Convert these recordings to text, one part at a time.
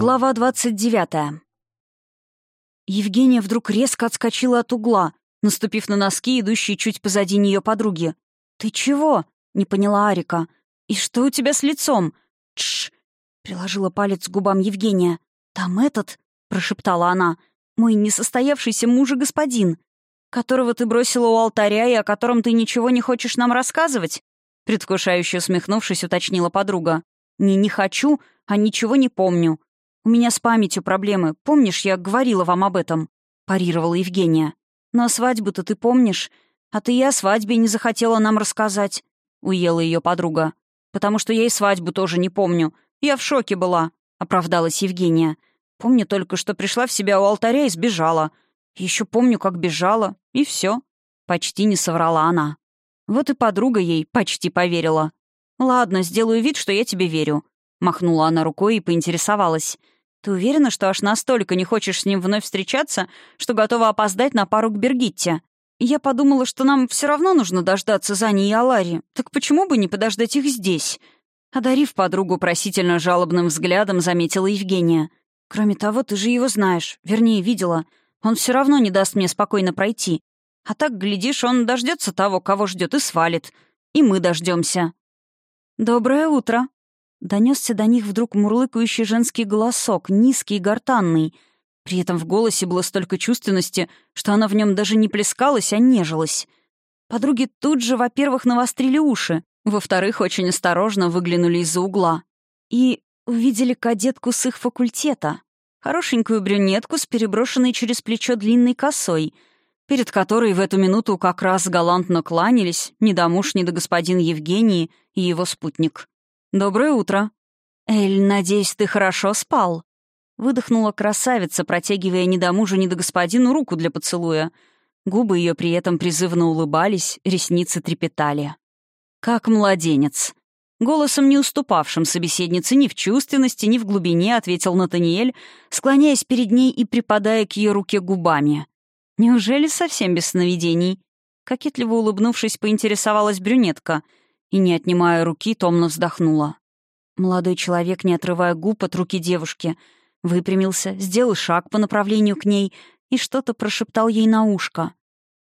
Глава 29. Евгения вдруг резко отскочила от угла, наступив на носки, идущие чуть позади нее подруги. «Ты чего?» — не поняла Арика. «И что у тебя с лицом?» «Тш!» — приложила палец к губам Евгения. «Там этот?» — прошептала она. «Мой несостоявшийся муж и господин, которого ты бросила у алтаря и о котором ты ничего не хочешь нам рассказывать?» Предвкушающе усмехнувшись, уточнила подруга. «Не «не хочу», а ничего не помню. «У меня с памятью проблемы. Помнишь, я говорила вам об этом?» — парировала Евгения. «Но свадьбу-то ты помнишь? А ты и о свадьбе не захотела нам рассказать», — уела ее подруга. «Потому что я и свадьбу тоже не помню. Я в шоке была», — оправдалась Евгения. «Помню только, что пришла в себя у алтаря и сбежала. Еще помню, как бежала, и все. Почти не соврала она. Вот и подруга ей почти поверила. «Ладно, сделаю вид, что я тебе верю», Махнула она рукой и поинтересовалась. «Ты уверена, что аж настолько не хочешь с ним вновь встречаться, что готова опоздать на пару к Бергитте? Я подумала, что нам все равно нужно дождаться Зани и Алари. Так почему бы не подождать их здесь?» Одарив подругу просительно жалобным взглядом, заметила Евгения. «Кроме того, ты же его знаешь. Вернее, видела. Он все равно не даст мне спокойно пройти. А так, глядишь, он дождется того, кого ждет, и свалит. И мы дождемся. «Доброе утро», Донесся до них вдруг мурлыкающий женский голосок, низкий и гортанный. При этом в голосе было столько чувственности, что она в нем даже не плескалась, а нежилась. Подруги тут же, во-первых, навострили уши, во-вторых, очень осторожно выглянули из-за угла. И увидели кадетку с их факультета. Хорошенькую брюнетку с переброшенной через плечо длинной косой, перед которой в эту минуту как раз галантно кланялись ни до муж, ни до господин Евгений и его спутник. «Доброе утро». «Эль, надеюсь, ты хорошо спал?» Выдохнула красавица, протягивая ни до мужа, ни до господину руку для поцелуя. Губы ее при этом призывно улыбались, ресницы трепетали. «Как младенец». Голосом, не уступавшим собеседнице ни в чувственности, ни в глубине, ответил Натаниэль, склоняясь перед ней и припадая к ее руке губами. «Неужели совсем без сновидений?» Кокетливо улыбнувшись, поинтересовалась брюнетка — и, не отнимая руки, томно вздохнула. Молодой человек, не отрывая губ от руки девушки, выпрямился, сделал шаг по направлению к ней и что-то прошептал ей на ушко.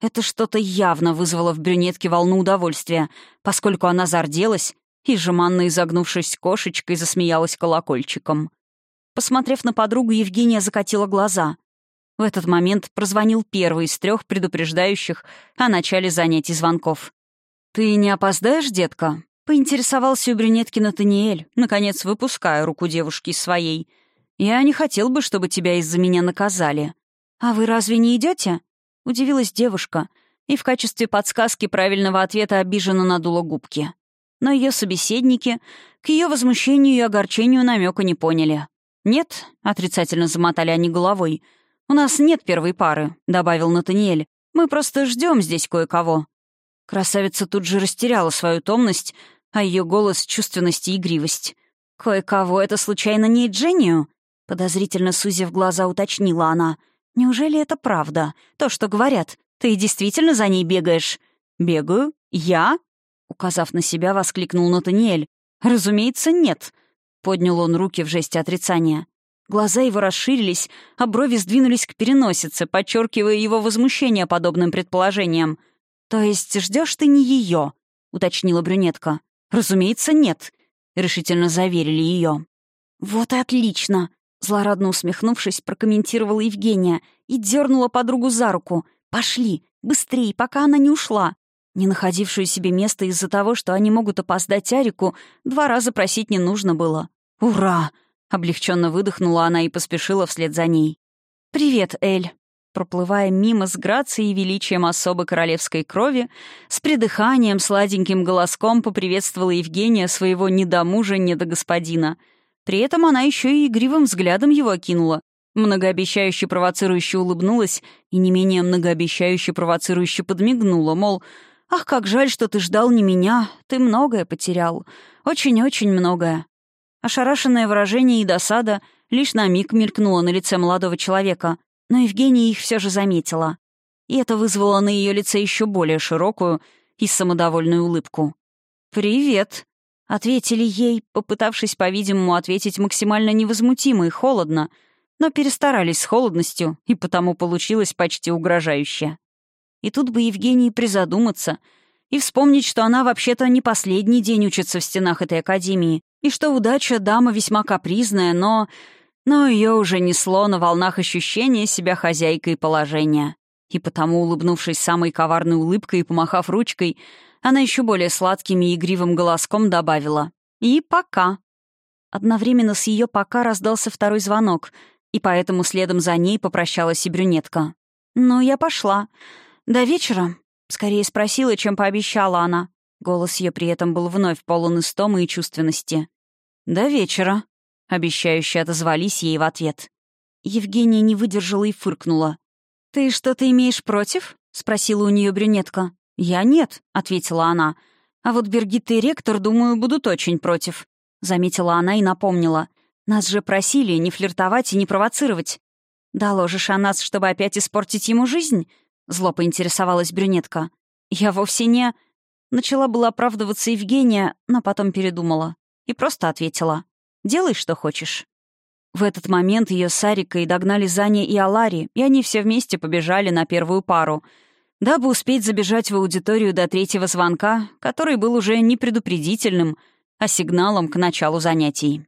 Это что-то явно вызвало в брюнетке волну удовольствия, поскольку она зарделась и, жеманно изогнувшись кошечкой, засмеялась колокольчиком. Посмотрев на подругу, Евгения закатила глаза. В этот момент прозвонил первый из трех предупреждающих о начале занятий звонков. «Ты не опоздаешь, детка?» — поинтересовался у брюнетки Натаниэль, наконец выпуская руку девушки своей. «Я не хотел бы, чтобы тебя из-за меня наказали». «А вы разве не идете? удивилась девушка, и в качестве подсказки правильного ответа обиженно надула губки. Но ее собеседники к ее возмущению и огорчению намека не поняли. «Нет», — отрицательно замотали они головой, — «у нас нет первой пары», — добавил Натаниэль. «Мы просто ждем здесь кое-кого». Красавица тут же растеряла свою томность, а ее голос — чувственность и игривость. «Кое-кого это случайно не Дженнию?» Подозрительно сузив глаза, уточнила она. «Неужели это правда? То, что говорят. Ты действительно за ней бегаешь?» «Бегаю? Я?» Указав на себя, воскликнул Натаниэль. «Разумеется, нет». Поднял он руки в жесте отрицания. Глаза его расширились, а брови сдвинулись к переносице, подчеркивая его возмущение подобным предположением — «То есть ждешь ты не ее?» — уточнила брюнетка. «Разумеется, нет», — решительно заверили ее. «Вот и отлично!» — злорадно усмехнувшись, прокомментировала Евгения и дернула подругу за руку. «Пошли! Быстрее, пока она не ушла!» Не находившую себе места из-за того, что они могут опоздать Арику, два раза просить не нужно было. «Ура!» — облегченно выдохнула она и поспешила вслед за ней. «Привет, Эль!» Проплывая мимо с грацией и величием особо королевской крови, с придыханием, сладеньким голоском поприветствовала Евгения своего недомужа, недогосподина. При этом она еще и игривым взглядом его окинула, многообещающе провоцирующе улыбнулась и не менее многообещающе провоцирующе подмигнула, мол, «Ах, как жаль, что ты ждал не меня, ты многое потерял, очень-очень многое». Ошарашенное выражение и досада лишь на миг мелькнуло на лице молодого человека — но Евгения их все же заметила. И это вызвало на ее лице еще более широкую и самодовольную улыбку. «Привет», Ответили ей, попытавшись, по-видимому, ответить максимально невозмутимо и холодно, но перестарались с холодностью, и потому получилось почти угрожающе. И тут бы Евгении призадуматься и вспомнить, что она вообще-то не последний день учится в стенах этой академии, и что удача — дама весьма капризная, но... Но ее уже несло на волнах ощущения себя хозяйкой положения. И потому, улыбнувшись самой коварной улыбкой и помахав ручкой, она еще более сладким и игривым голоском добавила «И пока». Одновременно с ее «пока» раздался второй звонок, и поэтому следом за ней попрощалась и брюнетка. «Ну, я пошла. До вечера?» Скорее спросила, чем пообещала она. Голос ее при этом был вновь полон истомы и чувственности. «До вечера», — обещающе отозвались ей в ответ. Евгения не выдержала и фыркнула. «Ты что-то имеешь против?» — спросила у нее брюнетка. «Я нет», — ответила она. «А вот Бергитта и ректор, думаю, будут очень против», — заметила она и напомнила. «Нас же просили не флиртовать и не провоцировать». «Доложишь о нас, чтобы опять испортить ему жизнь?» — зло поинтересовалась брюнетка. «Я вовсе не...» Начала была оправдываться Евгения, но потом передумала. И просто ответила. «Делай, что хочешь». В этот момент ее с Арикой догнали Заня и Алари, и они все вместе побежали на первую пару — дабы успеть забежать в аудиторию до третьего звонка, который был уже не предупредительным, а сигналом к началу занятий.